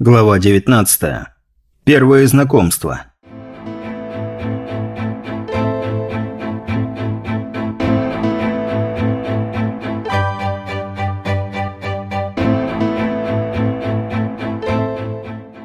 Глава 19. Первое знакомство.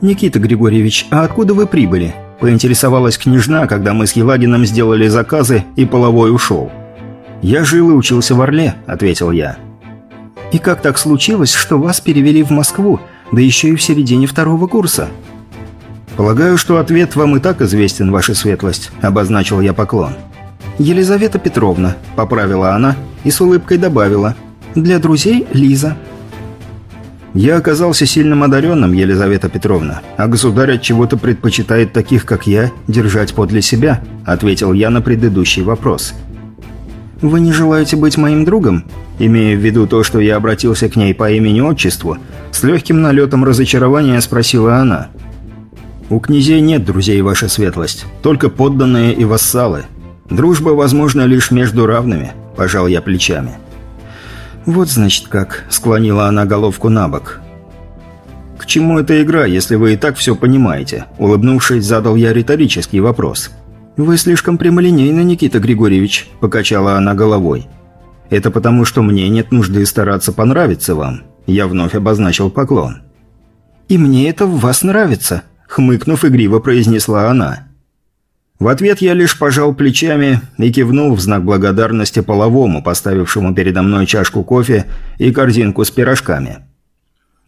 «Никита Григорьевич, а откуда вы прибыли?» – поинтересовалась княжна, когда мы с Елагином сделали заказы и половой ушел. «Я жил и учился в Орле», – ответил я. «И как так случилось, что вас перевели в Москву, да еще и в середине второго курса?» «Полагаю, что ответ вам и так известен, ваша светлость», – обозначил я поклон. «Елизавета Петровна», – поправила она и с улыбкой добавила. «Для друзей Лиза». «Я оказался сильным одаренным, Елизавета Петровна, а государь от чего-то предпочитает таких, как я, держать подле себя», – ответил я на предыдущий вопрос. «Вы не желаете быть моим другом?» Имея в виду то, что я обратился к ней по имени-отчеству, с легким налетом разочарования спросила она. «У князей нет друзей, ваша светлость, только подданные и вассалы. Дружба возможна лишь между равными», – пожал я плечами. «Вот значит как», – склонила она головку на бок. «К чему эта игра, если вы и так все понимаете?» – улыбнувшись, задал я риторический вопрос. «Вы слишком прямолинейны, Никита Григорьевич», – покачала она головой. «Это потому, что мне нет нужды стараться понравиться вам». Я вновь обозначил поклон. «И мне это в вас нравится», – хмыкнув игриво произнесла она. В ответ я лишь пожал плечами и кивнул в знак благодарности половому, поставившему передо мной чашку кофе и корзинку с пирожками.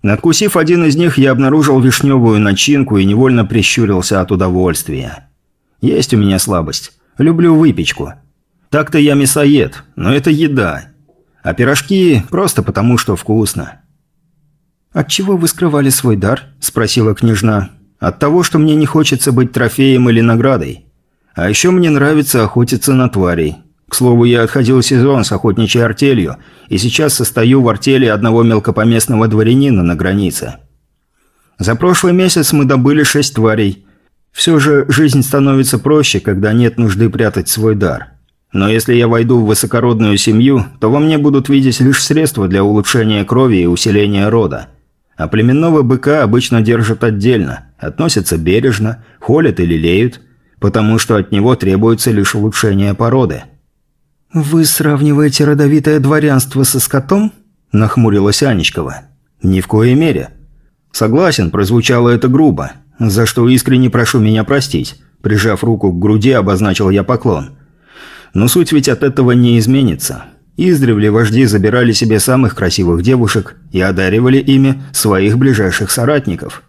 Надкусив один из них, я обнаружил вишневую начинку и невольно прищурился от удовольствия. Есть у меня слабость. Люблю выпечку. Так-то я мясоед, но это еда. А пирожки просто потому, что вкусно. От чего вы скрывали свой дар?» – спросила княжна. «От того, что мне не хочется быть трофеем или наградой. А еще мне нравится охотиться на тварей. К слову, я отходил сезон с охотничьей артелью, и сейчас состою в артели одного мелкопоместного дворянина на границе. За прошлый месяц мы добыли шесть тварей – все же жизнь становится проще, когда нет нужды прятать свой дар. Но если я войду в высокородную семью, то во мне будут видеть лишь средства для улучшения крови и усиления рода. А племенного быка обычно держат отдельно, относятся бережно, холят и лелеют, потому что от него требуется лишь улучшение породы. «Вы сравниваете родовитое дворянство со скотом?» – нахмурилась Анечкова. «Ни в коей мере». «Согласен, прозвучало это грубо, за что искренне прошу меня простить. Прижав руку к груди, обозначил я поклон. Но суть ведь от этого не изменится. Издревле вожди забирали себе самых красивых девушек и одаривали ими своих ближайших соратников.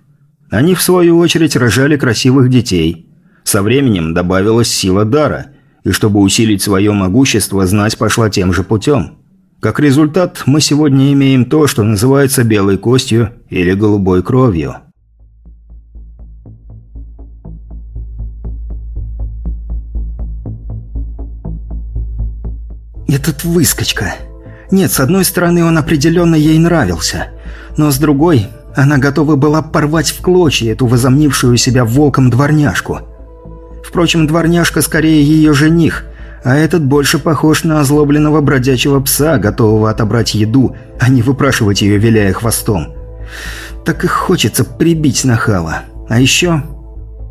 Они, в свою очередь, рожали красивых детей. Со временем добавилась сила дара, и чтобы усилить свое могущество, знать пошла тем же путем. Как результат, мы сегодня имеем то, что называется белой костью или голубой кровью. Этот выскочка. Нет, с одной стороны, он определенно ей нравился. Но с другой, она готова была порвать в клочья эту возомнившую себя волком дворняжку. Впрочем, дворняжка скорее ее жених, а этот больше похож на озлобленного бродячего пса, готового отобрать еду, а не выпрашивать ее, виляя хвостом. Так и хочется прибить нахала. А еще...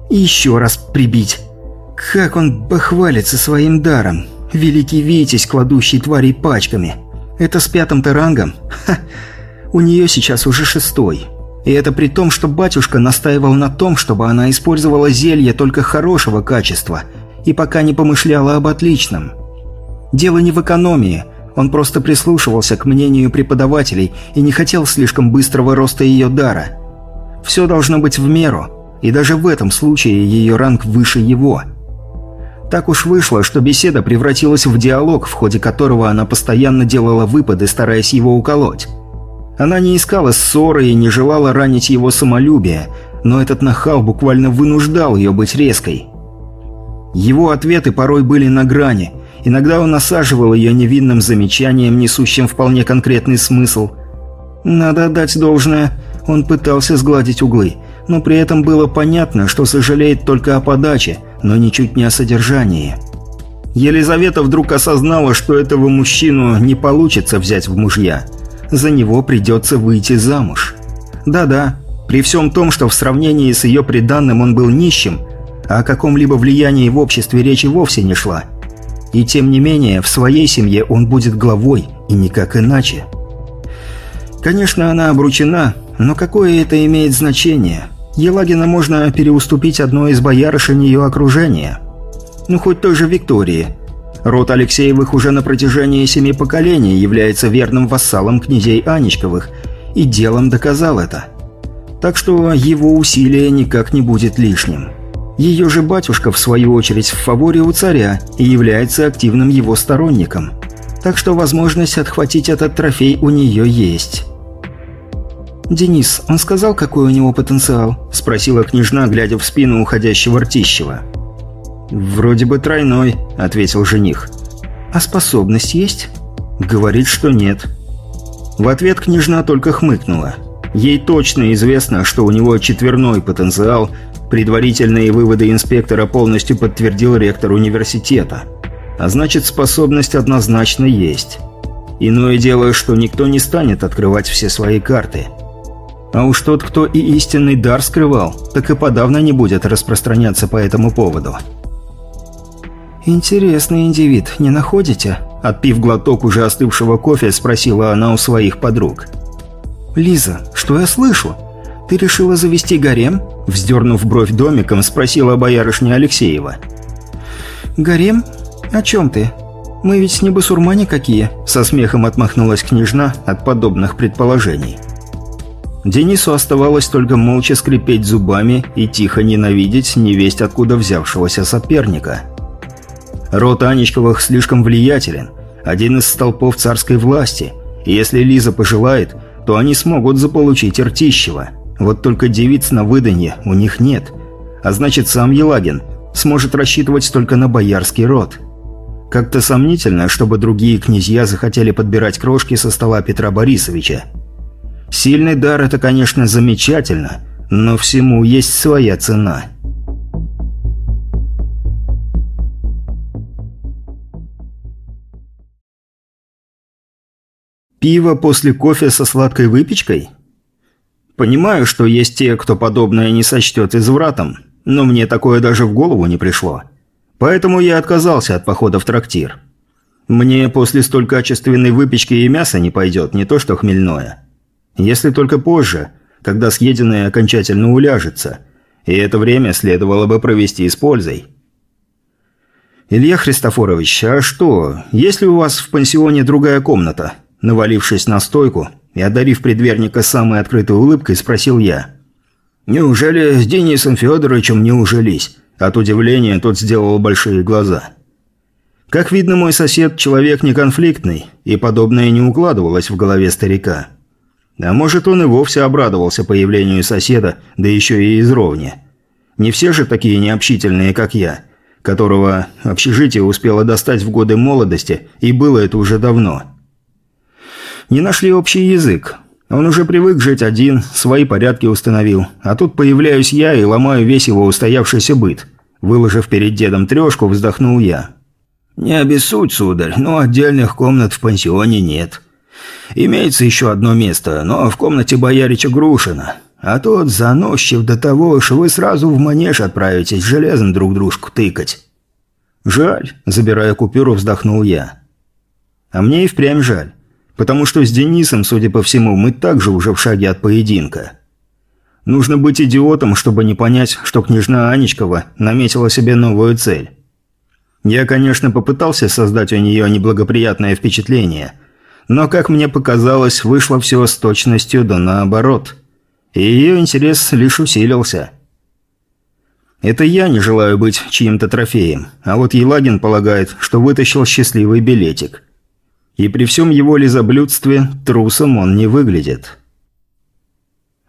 еще раз прибить. Как он бахвалится своим даром. Великий Витязь, кладущий тварей пачками. Это с пятым-то рангом? Ха! У нее сейчас уже шестой. И это при том, что батюшка настаивал на том, чтобы она использовала зелье только хорошего качества и пока не помышляла об отличном. Дело не в экономии, он просто прислушивался к мнению преподавателей и не хотел слишком быстрого роста ее дара. Все должно быть в меру, и даже в этом случае ее ранг выше его – так уж вышло, что беседа превратилась в диалог, в ходе которого она постоянно делала выпады, стараясь его уколоть. Она не искала ссоры и не желала ранить его самолюбие, но этот нахал буквально вынуждал ее быть резкой. Его ответы порой были на грани. Иногда он осаживал ее невинным замечанием, несущим вполне конкретный смысл. Надо отдать должное, он пытался сгладить углы, но при этом было понятно, что сожалеет только о подаче – но ничуть не о содержании. Елизавета вдруг осознала, что этого мужчину не получится взять в мужья. За него придется выйти замуж. Да-да, При всем том, что в сравнении с ее приданным он был нищим, а о каком-либо влиянии в обществе речи вовсе не шла. И тем не менее, в своей семье он будет главой, и никак иначе. Конечно, она обручена, но какое это имеет значение? Елагина можно переуступить одной из боярышень ее окружения. Ну, хоть той же Виктории. Род Алексеевых уже на протяжении семи поколений является верным вассалом князей Анечковых, и делом доказал это. Так что его усилие никак не будет лишним. Ее же батюшка, в свою очередь, в фаворе у царя и является активным его сторонником. Так что возможность отхватить этот трофей у нее есть. «Денис, он сказал, какой у него потенциал?» – спросила княжна, глядя в спину уходящего Ртищева. «Вроде бы тройной», – ответил жених. «А способность есть?» «Говорит, что нет». В ответ княжна только хмыкнула. Ей точно известно, что у него четверной потенциал – Предварительные выводы инспектора полностью подтвердил ректор университета. А значит, способность однозначно есть. Иное дело, что никто не станет открывать все свои карты. А уж тот, кто и истинный дар скрывал, так и подавно не будет распространяться по этому поводу. «Интересный индивид, не находите?» Отпив глоток уже остывшего кофе, спросила она у своих подруг. «Лиза, что я слышу? Ты решила завести гарем?» Вздернув бровь домиком, спросила боярышня Алексеева. «Гарем? О чем ты? Мы ведь не басурмане какие?» Со смехом отмахнулась княжна от подобных предположений. Денису оставалось только молча скрипеть зубами и тихо ненавидеть невесть откуда взявшегося соперника. Род Анечковых слишком влиятелен, один из столпов царской власти, и если Лиза пожелает, то они смогут заполучить Ртищева – вот только девиц на выданье у них нет. А значит, сам Елагин сможет рассчитывать только на боярский род. Как-то сомнительно, чтобы другие князья захотели подбирать крошки со стола Петра Борисовича. Сильный дар – это, конечно, замечательно, но всему есть своя цена. Пиво после кофе со сладкой выпечкой – Понимаю, что есть те, кто подобное не сочтет извратом, но мне такое даже в голову не пришло. Поэтому я отказался от похода в трактир. Мне после столь качественной выпечки и мяса не пойдет, не то что хмельное. Если только позже, когда съеденное окончательно уляжется, и это время следовало бы провести с пользой. «Илья Христофорович, а что, есть ли у вас в пансионе другая комната?» Навалившись на стойку, и, одарив предверника самой открытой улыбкой, спросил я. «Неужели с Денисом Федоровичем не ужились?» От удивления тот сделал большие глаза. Как видно, мой сосед – человек неконфликтный, и подобное не укладывалось в голове старика. А может, он и вовсе обрадовался появлению соседа, да еще и из ровни. Не все же такие необщительные, как я, которого общежитие успело достать в годы молодости, и было это уже давно. Не нашли общий язык. Он уже привык жить один, свои порядки установил. А тут появляюсь я и ломаю весь его устоявшийся быт. Выложив перед дедом трешку, вздохнул я. «Не обессудь, сударь, но отдельных комнат в пансионе нет. Имеется еще одно место, но в комнате боярича Грушина. А тот заносчив до того, что вы сразу в манеж отправитесь железом друг дружку тыкать». «Жаль», – забирая купюру, вздохнул я. «А мне и впрямь жаль. Потому что с Денисом, судя по всему, мы также уже в шаге от поединка. Нужно быть идиотом, чтобы не понять, что княжна Анечкова наметила себе новую цель. Я, конечно, попытался создать у нее неблагоприятное впечатление, но, как мне показалось, вышло все с точностью да наоборот. И ее интерес лишь усилился. Это я не желаю быть чьим-то трофеем, а вот Елагин полагает, что вытащил счастливый билетик – и при всем его лизоблюдстве трусом он не выглядит.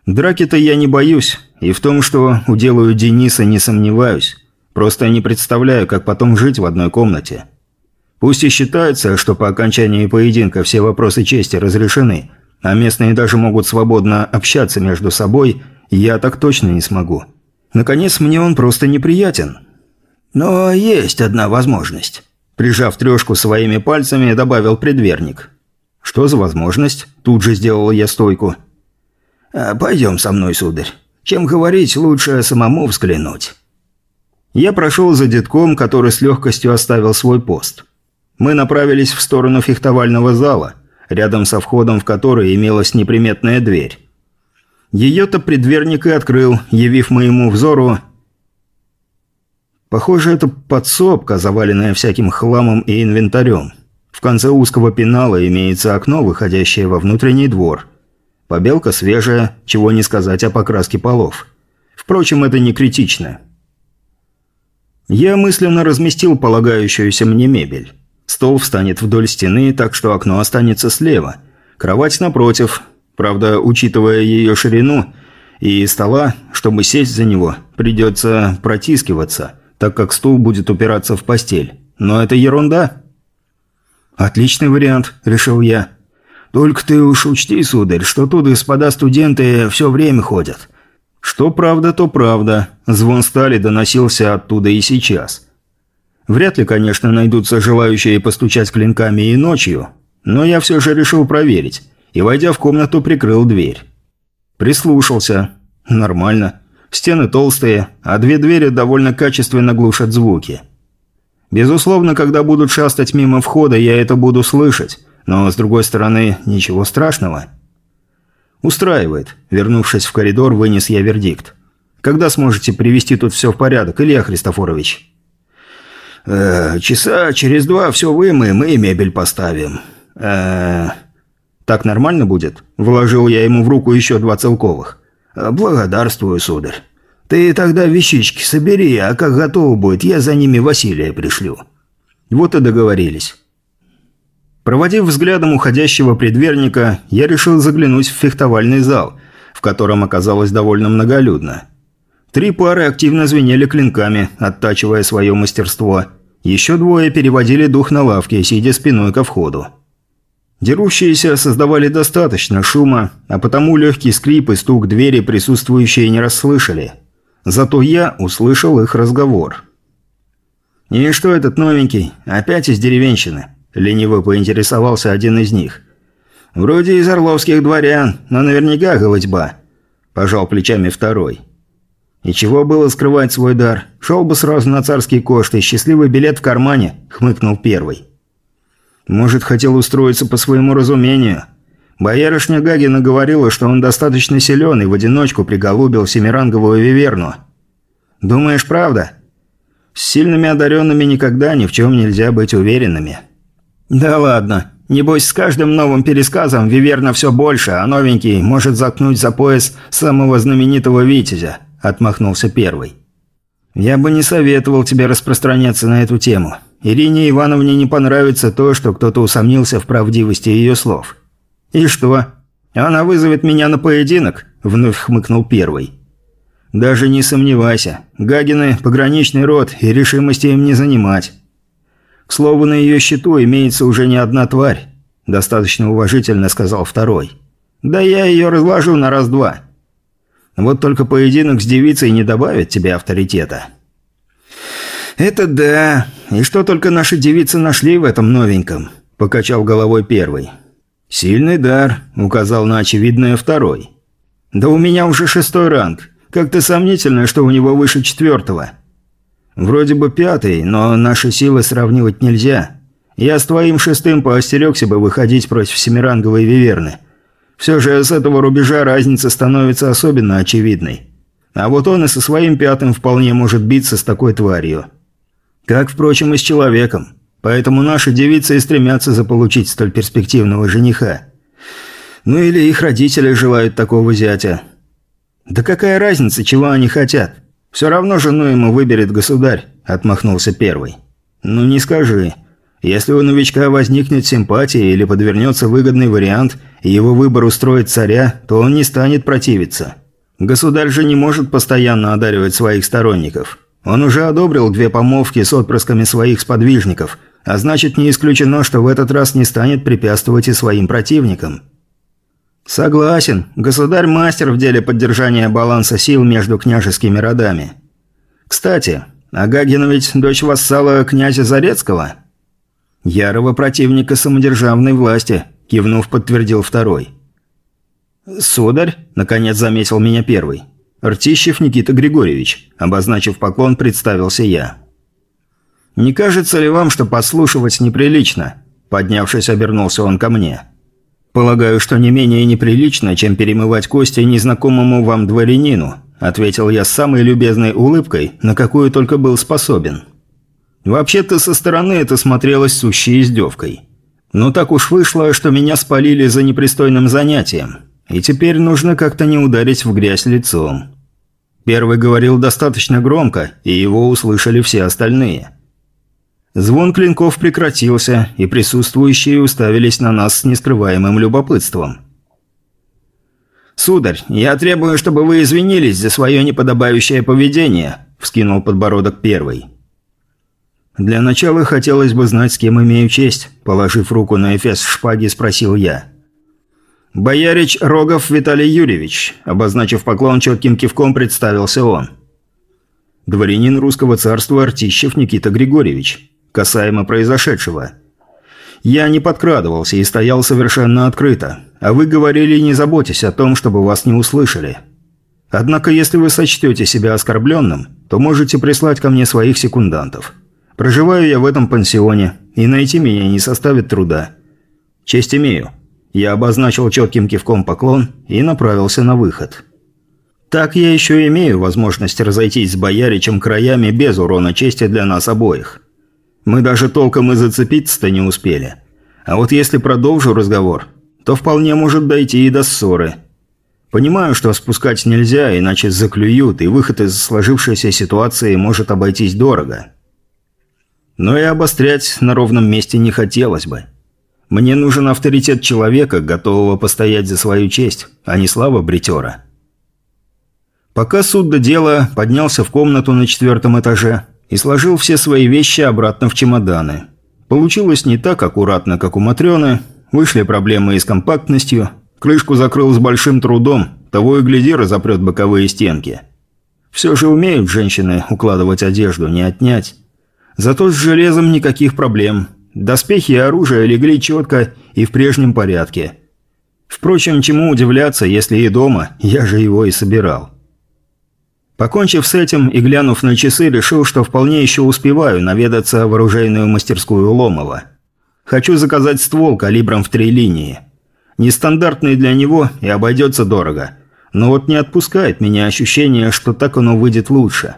Драки-то я не боюсь, и в том, что уделаю Дениса, не сомневаюсь. Просто не представляю, как потом жить в одной комнате. Пусть и считается, что по окончании поединка все вопросы чести разрешены, а местные даже могут свободно общаться между собой, я так точно не смогу. Наконец, мне он просто неприятен. Но есть одна возможность. Прижав трешку своими пальцами, добавил предверник. «Что за возможность?» Тут же сделал я стойку. А, «Пойдем со мной, сударь. Чем говорить, лучше самому взглянуть». Я прошел за детком, который с легкостью оставил свой пост. Мы направились в сторону фехтовального зала, рядом со входом в который имелась неприметная дверь. Ее-то предверник и открыл, явив моему взору... Похоже, это подсобка, заваленная всяким хламом и инвентарем. В конце узкого пенала имеется окно, выходящее во внутренний двор. Побелка свежая, чего не сказать о покраске полов. Впрочем, это не критично. Я мысленно разместил полагающуюся мне мебель. Стол встанет вдоль стены, так что окно останется слева. Кровать напротив. Правда, учитывая ее ширину и стола, чтобы сесть за него, придется протискиваться, так как стул будет упираться в постель. Но это ерунда. «Отличный вариант», – решил я. «Только ты уж учти, сударь, что тут господа студенты все время ходят. Что правда, то правда. Звон стали доносился оттуда и сейчас. Вряд ли, конечно, найдутся желающие постучать клинками и ночью, но я все же решил проверить, и, войдя в комнату, прикрыл дверь. Прислушался. Нормально. Стены толстые, а две двери довольно качественно глушат звуки. Безусловно, когда будут шастать мимо входа, я это буду слышать, но, с другой стороны, ничего страшного. «Устраивает». Вернувшись в коридор, вынес я вердикт. «Когда сможете привести тут все в порядок, Илья Христофорович?» Э, «Часа через два все вымоем и мебель поставим». Э, «Так нормально будет?» Вложил я ему в руку еще два целковых. «Э, «Благодарствую, сударь. Ты тогда вещички собери, а как готово будет, я за ними Василия пришлю». Вот и договорились. Проводив взглядом уходящего предверника, я решил заглянуть в фехтовальный зал, в котором оказалось довольно многолюдно. Три пары активно звенели клинками, оттачивая свое мастерство. Еще двое переводили дух на лавке, сидя спиной ко входу. Дерущиеся создавали достаточно шума, а потому легкий скрип и стук двери присутствующие не расслышали. Зато я услышал их разговор. «И что этот новенький? Опять из деревенщины?» Лениво поинтересовался один из них. «Вроде из орловских дворян, но наверняка голодьба», – пожал плечами второй. «И чего было скрывать свой дар? Шел бы сразу на царский кошт и счастливый билет в кармане», – хмыкнул первый. «Может, хотел устроиться по своему разумению?» Боярышня Гагина говорила, что он достаточно силен и в одиночку приголубил семиранговую виверну. «Думаешь, правда?» «С сильными одаренными никогда ни в чем нельзя быть уверенными». «Да ладно. Небось, с каждым новым пересказом Виверна все больше, а новенький может заткнуть за пояс самого знаменитого Витязя», – отмахнулся первый. «Я бы не советовал тебе распространяться на эту тему. Ирине Ивановне не понравится то, что кто-то усомнился в правдивости ее слов». «И что? Она вызовет меня на поединок?» – вновь хмыкнул первый. «Даже не сомневайся. Гагины – пограничный род, и решимости им не занимать». К слову, на ее счету имеется уже не одна тварь», – достаточно уважительно сказал второй. «Да я ее разложу на раз-два. Вот только поединок с девицей не добавит тебе авторитета». «Это да. И что только наши девицы нашли в этом новеньком?» – покачал головой первый. «Сильный дар», – указал на очевидное второй. «Да у меня уже шестой ранг. Как-то сомнительно, что у него выше четвертого». «Вроде бы пятый, но наши силы сравнивать нельзя. Я с твоим шестым поостерегся бы выходить против семиранговой виверны. Все же с этого рубежа разница становится особенно очевидной. А вот он и со своим пятым вполне может биться с такой тварью. Как, впрочем, и с человеком. Поэтому наши девицы и стремятся заполучить столь перспективного жениха. Ну или их родители желают такого зятя. Да какая разница, чего они хотят? «Все равно жену ему выберет государь», – отмахнулся первый. «Ну не скажи. Если у новичка возникнет симпатия или подвернется выгодный вариант, и его выбор устроит царя, то он не станет противиться. Государь же не может постоянно одаривать своих сторонников. Он уже одобрил две помолвки с отпрысками своих сподвижников, а значит не исключено, что в этот раз не станет препятствовать и своим противникам». «Согласен. Государь мастер в деле поддержания баланса сил между княжескими родами. Кстати, Агагина ведь дочь вассала князя Зарецкого?» «Ярого противника самодержавной власти», – кивнув, подтвердил второй. «Сударь?» Наконец заметил меня первый. «Ртищев Никита Григорьевич», обозначив поклон, представился я. «Не кажется ли вам, что подслушивать неприлично?» Поднявшись, обернулся он ко мне. «Полагаю, что не менее неприлично, чем перемывать кости незнакомому вам дворянину», ответил я с самой любезной улыбкой, на какую только был способен. Вообще-то со стороны это смотрелось сущей издевкой. Но так уж вышло, что меня спалили за непристойным занятием. И теперь нужно как-то не ударить в грязь лицом. Первый говорил достаточно громко, и его услышали все остальные. Звон клинков прекратился, и присутствующие уставились на нас с нескрываемым любопытством. «Сударь, я требую, чтобы вы извинились за свое неподобающее поведение», – вскинул подбородок первый. «Для начала хотелось бы знать, с кем имею честь», – положив руку на эфес шпаги, спросил я. «Боярич Рогов Виталий Юрьевич», – обозначив поклон четким кивком, представился он. «Дворянин русского царства Артищев Никита Григорьевич», касаемо произошедшего. «Я не подкрадывался и стоял совершенно открыто, а вы говорили, не заботьтесь о том, чтобы вас не услышали. Однако, если вы сочтете себя оскорбленным, то можете прислать ко мне своих секундантов. Проживаю я в этом пансионе, и найти меня не составит труда. Честь имею». Я обозначил четким кивком поклон и направился на выход. Так я еще имею возможность разойтись с бояричем краями без урона чести для нас обоих. Мы даже толком и зацепиться-то не успели. А вот если продолжу разговор, то вполне может дойти и до ссоры. Понимаю, что спускать нельзя, иначе заклюют, и выход из сложившейся ситуации может обойтись дорого. Но и обострять на ровном месте не хотелось бы. Мне нужен авторитет человека, готового постоять за свою честь, а не слава бритера. Пока суд до дела, поднялся в комнату на четвертом этаже и сложил все свои вещи обратно в чемоданы. Получилось не так аккуратно, как у Матрены, вышли проблемы и с компактностью, крышку закрыл с большим трудом, того и гляди разопрет боковые стенки. Все же умеют женщины укладывать одежду, не отнять. Зато с железом никаких проблем – Доспехи и оружие легли четко и в прежнем порядке. Впрочем, чему удивляться, если и дома, я же его и собирал. Покончив с этим и глянув на часы, решил, что вполне еще успеваю наведаться в оружейную мастерскую Ломова. Хочу заказать ствол калибром в три линии. Нестандартный для него и обойдется дорого. Но вот не отпускает меня ощущение, что так оно выйдет лучше.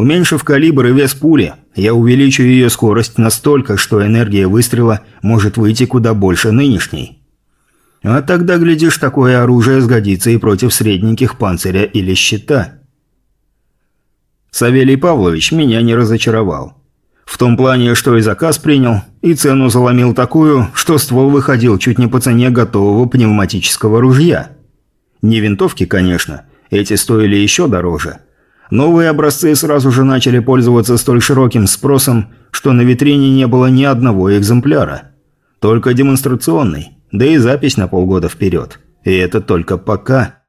Уменьшив калибр и вес пули, я увеличу ее скорость настолько, что энергия выстрела может выйти куда больше нынешней. А тогда, глядишь, такое оружие сгодится и против средненьких панциря или щита. Савелий Павлович меня не разочаровал. В том плане, что и заказ принял, и цену заломил такую, что ствол выходил чуть не по цене готового пневматического ружья. Не винтовки, конечно, эти стоили еще дороже – Новые образцы сразу же начали пользоваться столь широким спросом, что на витрине не было ни одного экземпляра. Только демонстрационный, да и запись на полгода вперед. И это только пока.